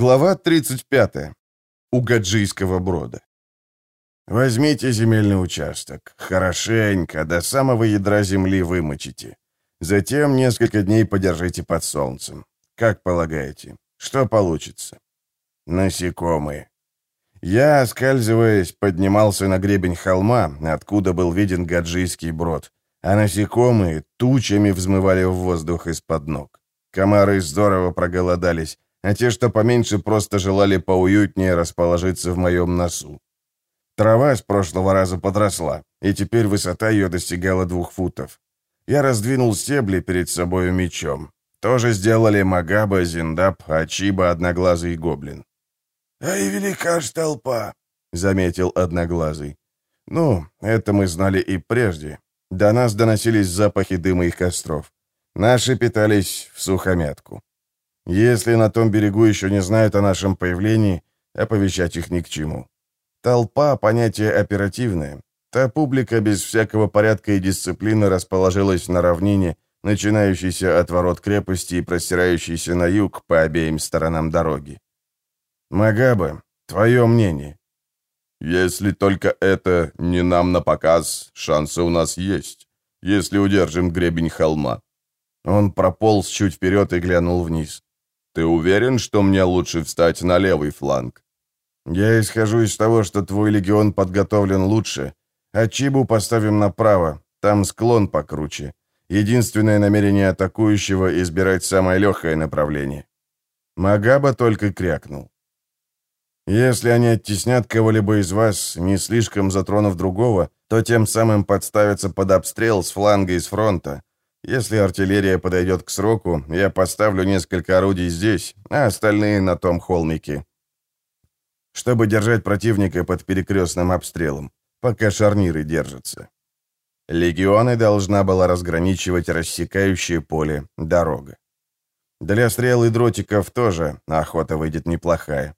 Глава 35. У Гаджийского брода. Возьмите земельный участок. Хорошенько, до самого ядра земли вымочите. Затем несколько дней подержите под солнцем. Как полагаете, что получится? Насекомые. Я, оскальзываясь, поднимался на гребень холма, откуда был виден Гаджийский брод, а насекомые тучами взмывали в воздух из-под ног. Комары здорово проголодались, а те, что поменьше, просто желали поуютнее расположиться в моем носу. Трава с прошлого раза подросла, и теперь высота ее достигала двух футов. Я раздвинул стебли перед собою мечом. Тоже сделали Магаба, Зиндап, Ачиба, Одноглазый Гоблин. «А и велика ж толпа», — заметил Одноглазый. «Ну, это мы знали и прежде. До нас доносились запахи дыма их костров. Наши питались в сухомятку. Если на том берегу еще не знают о нашем появлении, оповещать их ни к чему. Толпа — понятие оперативное. Та публика без всякого порядка и дисциплины расположилась на равнине, начинающейся от ворот крепости и простирающейся на юг по обеим сторонам дороги. Магаба, твое мнение? Если только это не нам на показ, шансы у нас есть, если удержим гребень холма. Он прополз чуть вперед и глянул вниз. Ты уверен, что мне лучше встать на левый фланг? Я исхожу из того, что твой легион подготовлен лучше. А Чибу поставим направо, там склон покруче. Единственное намерение атакующего — избирать самое легкое направление. Магаба только крякнул. Если они оттеснят кого-либо из вас, не слишком затронув другого, то тем самым подставятся под обстрел с фланга и с фронта. Если артиллерия подойдет к сроку, я поставлю несколько орудий здесь, а остальные на том холмике. Чтобы держать противника под перекрестным обстрелом, пока шарниры держатся. Легионы должна была разграничивать рассекающее поле дорога. Для стрел и дротиков тоже охота выйдет неплохая.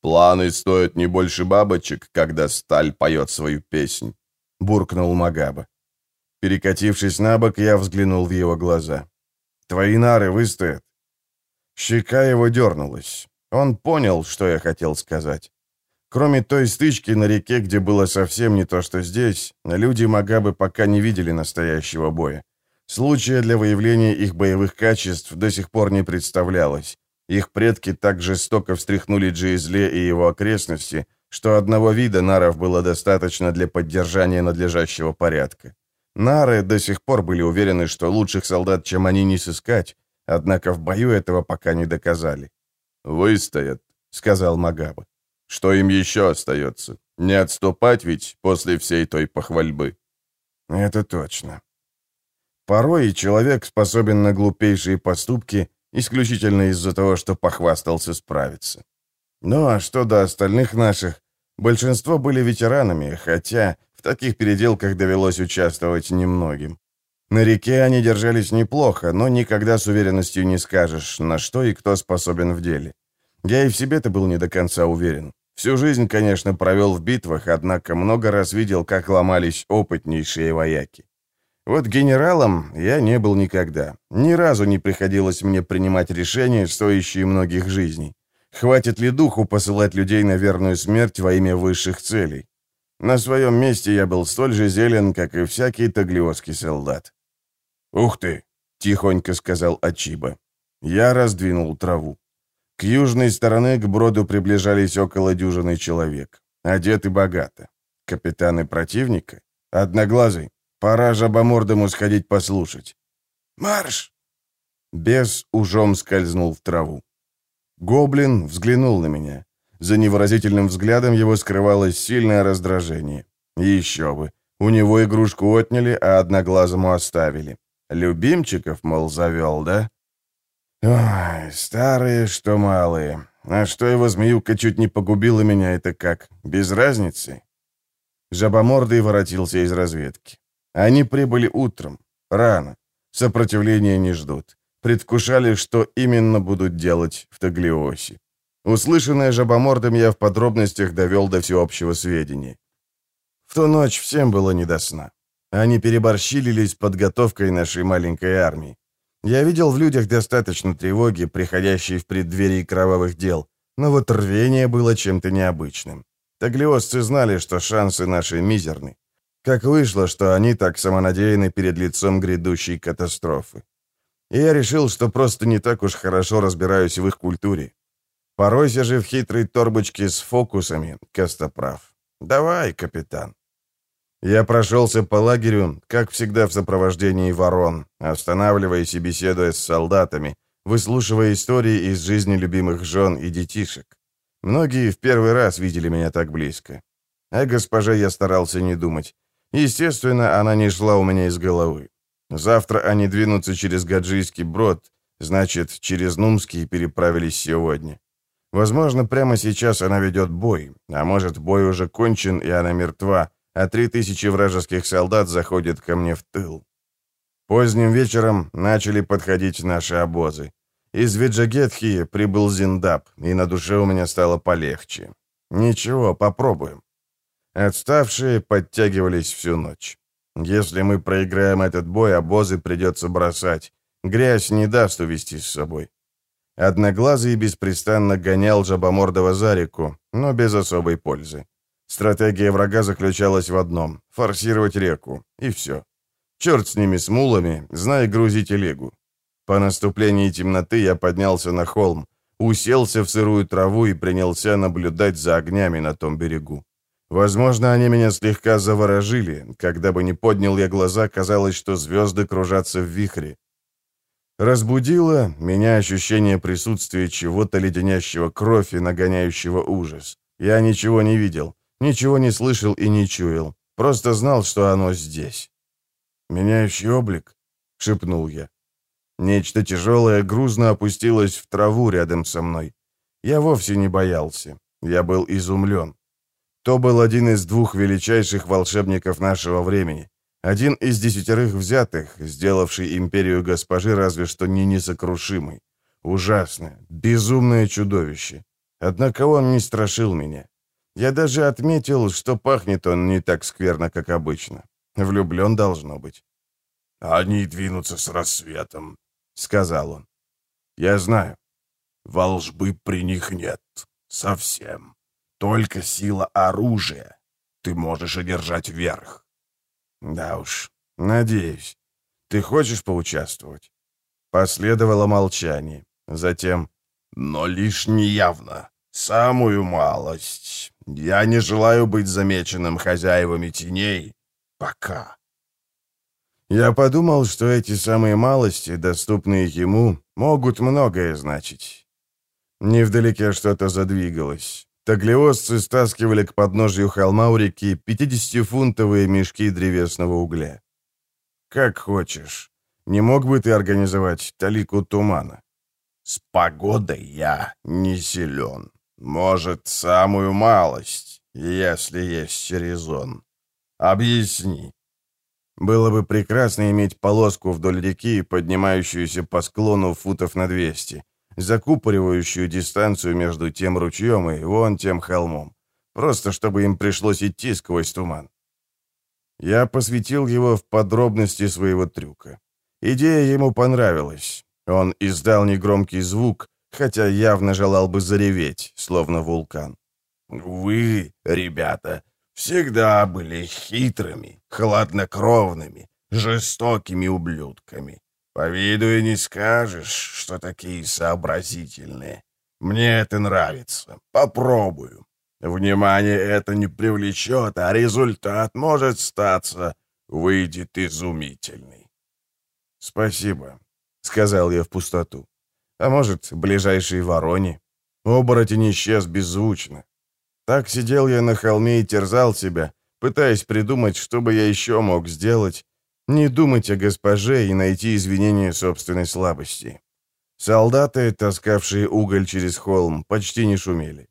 «Планы стоят не больше бабочек, когда сталь поет свою песнь», — буркнул Магаба. Перекатившись на бок, я взглянул в его глаза. «Твои нары выстоят?» Щека его дернулась. Он понял, что я хотел сказать. Кроме той стычки на реке, где было совсем не то, что здесь, люди Магабы пока не видели настоящего боя. Случая для выявления их боевых качеств до сих пор не представлялось. Их предки так жестоко встряхнули Джейзле и его окрестности, что одного вида наров было достаточно для поддержания надлежащего порядка. Нары до сих пор были уверены, что лучших солдат, чем они, не сыскать, однако в бою этого пока не доказали. «Выстоят», — сказал Магаба. «Что им еще остается? Не отступать ведь после всей той похвальбы?» «Это точно. Порой человек способен на глупейшие поступки исключительно из-за того, что похвастался справиться. Ну а что до остальных наших? Большинство были ветеранами, хотя в таких переделках довелось участвовать немногим. На реке они держались неплохо, но никогда с уверенностью не скажешь, на что и кто способен в деле. Я и в себе-то был не до конца уверен. Всю жизнь, конечно, провел в битвах, однако много раз видел, как ломались опытнейшие вояки. Вот генералом я не был никогда. Ни разу не приходилось мне принимать решения, стоящие многих жизней. Хватит ли духу посылать людей на верную смерть во имя высших целей? На своем месте я был столь же зелен, как и всякий таглиоский солдат. «Ух ты!» — тихонько сказал Ачиба. Я раздвинул траву. К южной стороне к броду приближались около дюжины человек. Одеты богато. Капитаны противника? Одноглазый. Пора жабомордому сходить послушать. «Марш!» Бес ужом скользнул в траву. Гоблин взглянул на меня. За невыразительным взглядом его скрывалось сильное раздражение. Еще бы. У него игрушку отняли, а одноглазому оставили. Любимчиков, мол, завел, да? Ой, старые, что малые. А что его змеюка чуть не погубила меня, это как? Без разницы? Жабомордый воротился из разведки. Они прибыли утром, рано. Сопротивления не ждут. Предвкушали, что именно будут делать в Таглиосе. Услышанное жабомордом я в подробностях довел до всеобщего сведения. В ту ночь всем было не до сна. Они переборщились с подготовкой нашей маленькой армии. Я видел в людях достаточно тревоги, приходящей в преддверии кровавых дел, но вот рвение было чем-то необычным. Таглиосцы знали, что шансы наши мизерны. Как вышло, что они так самонадеяны перед лицом грядущей катастрофы. И я решил, что просто не так уж хорошо разбираюсь в их культуре. Поройся же в хитрой торбочке с фокусами, Костоправ. Давай, капитан. Я прошелся по лагерю, как всегда в сопровождении ворон, останавливаясь и беседуя с солдатами, выслушивая истории из жизни любимых жен и детишек. Многие в первый раз видели меня так близко. О госпоже я старался не думать. Естественно, она не шла у меня из головы. Завтра они двинутся через Гаджийский брод, значит, через Нумский переправились сегодня. Возможно, прямо сейчас она ведет бой, а может, бой уже кончен, и она мертва, а три тысячи вражеских солдат заходят ко мне в тыл. Поздним вечером начали подходить наши обозы. Из Виджагетхи прибыл Зиндаб, и на душе у меня стало полегче. Ничего, попробуем. Отставшие подтягивались всю ночь. Если мы проиграем этот бой, обозы придется бросать. Грязь не даст увести с собой. Одноглазый беспрестанно гонял Жабомордова за реку, но без особой пользы. Стратегия врага заключалась в одном — форсировать реку, и все. Черт с ними, с мулами, знай, грузи телегу. По наступлении темноты я поднялся на холм, уселся в сырую траву и принялся наблюдать за огнями на том берегу. Возможно, они меня слегка заворожили. Когда бы не поднял я глаза, казалось, что звезды кружатся в вихре. Разбудило меня ощущение присутствия чего-то леденящего кровь и нагоняющего ужас. Я ничего не видел, ничего не слышал и не чуял. Просто знал, что оно здесь. «Меняющий облик?» — шепнул я. Нечто тяжелое грузно опустилось в траву рядом со мной. Я вовсе не боялся. Я был изумлен. То был один из двух величайших волшебников нашего времени. Один из десятерых взятых, сделавший империю госпожи разве что не несокрушимой. Ужасное, безумное чудовище. Однако он не страшил меня. Я даже отметил, что пахнет он не так скверно, как обычно. Влюблен должно быть. «Они двинутся с рассветом», — сказал он. «Я знаю. Волжбы при них нет. Совсем. Только сила оружия. Ты можешь одержать верх. Да уж, надеюсь. Ты хочешь поучаствовать? Последовало молчание. Затем... Но лишь неявно. Самую малость. Я не желаю быть замеченным хозяевами теней. Пока. Я подумал, что эти самые малости, доступные ему, могут многое значить. Невдалеке что-то задвигалось. Таглиосцы стаскивали к подножию холма у реки 50-фунтовые мешки древесного угля. «Как хочешь. Не мог бы ты организовать талику тумана?» «С погодой я не силен. Может, самую малость, если есть резон. Объясни». Было бы прекрасно иметь полоску вдоль реки, поднимающуюся по склону футов на 200, закупоривающую дистанцию между тем ручьем и вон тем холмом, просто чтобы им пришлось идти сквозь туман. Я посвятил его в подробности своего трюка. Идея ему понравилась. Он издал негромкий звук, хотя явно желал бы зареветь, словно вулкан. «Вы, ребята, всегда были хитрыми, хладнокровными, жестокими ублюдками. По виду и не скажешь, что такие сообразительные. Мне это нравится. Попробую. Внимание это не привлечет, а результат может статься, выйдет изумительный. «Спасибо», — сказал я в пустоту. «А может, ближайший вороне?» Оборотень исчез беззвучно. Так сидел я на холме и терзал себя, пытаясь придумать, что бы я еще мог сделать, не думать о госпоже и найти извинение собственной слабости. Солдаты, таскавшие уголь через холм, почти не шумели.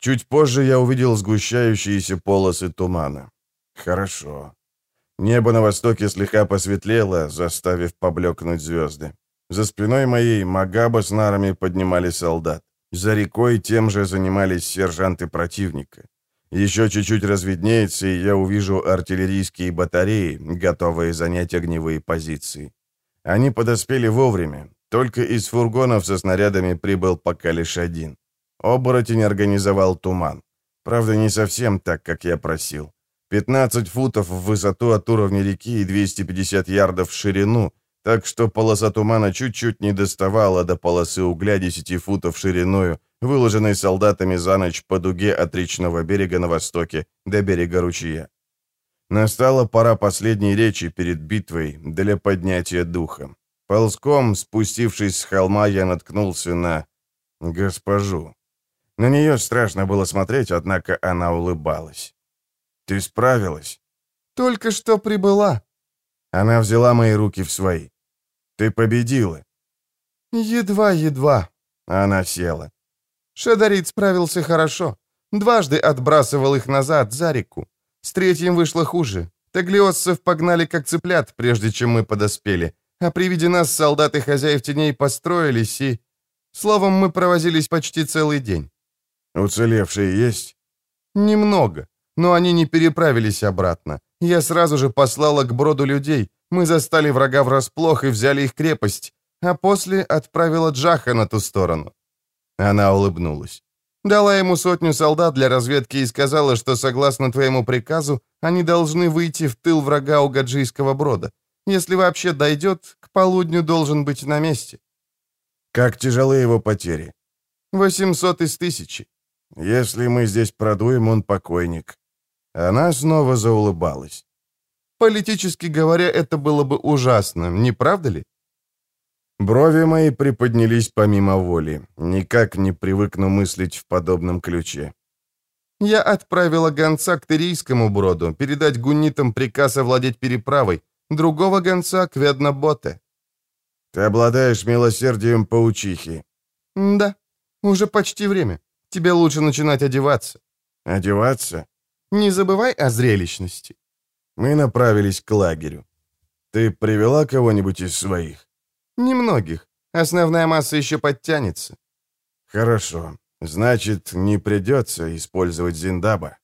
Чуть позже я увидел сгущающиеся полосы тумана. Хорошо. Небо на востоке слегка посветлело, заставив поблекнуть звезды. За спиной моей Магаба с нарами поднимали солдат. За рекой тем же занимались сержанты противника. Еще чуть-чуть разведнеется, и я увижу артиллерийские батареи, готовые занять огневые позиции. Они подоспели вовремя. Только из фургонов со снарядами прибыл пока лишь один. Оборотень организовал туман. Правда, не совсем так, как я просил. 15 футов в высоту от уровня реки и 250 ярдов в ширину, так что полоса тумана чуть-чуть не доставала до полосы угля 10 футов шириною, выложенной солдатами за ночь по дуге от речного берега на востоке до берега ручья. Настала пора последней речи перед битвой для поднятия духа. Ползком, спустившись с холма, я наткнулся на госпожу. На нее страшно было смотреть, однако она улыбалась. «Ты справилась?» «Только что прибыла». Она взяла мои руки в свои. «Ты победила». «Едва-едва». Она села. Шадарит справился хорошо. Дважды отбрасывал их назад, за реку. С третьим вышло хуже. Таглиоссов погнали как цыплят, прежде чем мы подоспели. А при виде нас солдаты хозяев теней построились и... Словом, мы провозились почти целый день. Уцелевшие есть? Немного, но они не переправились обратно. Я сразу же послала к броду людей. Мы застали врага врасплох и взяли их крепость, а после отправила Джаха на ту сторону. Она улыбнулась. Дала ему сотню солдат для разведки и сказала, что, согласно твоему приказу, они должны выйти в тыл врага у Гаджийского брода. Если вообще дойдет, к полудню должен быть на месте. Как тяжелы его потери? 800 из тысячи. Если мы здесь продуем, он покойник. Она снова заулыбалась. Политически говоря, это было бы ужасно, не правда ли? Брови мои приподнялись помимо воли. Никак не привыкну мыслить в подобном ключе. Я отправила гонца к Тырийскому броду, передать гуннитам приказ овладеть переправой, другого гонца к Ведноботе. Ты обладаешь милосердием паучихи. Да, уже почти время. Тебе лучше начинать одеваться. Одеваться? Не забывай о зрелищности. Мы направились к лагерю. Ты привела кого-нибудь из своих? Немногих. Основная масса еще подтянется. Хорошо. Значит, не придется использовать Зиндаба.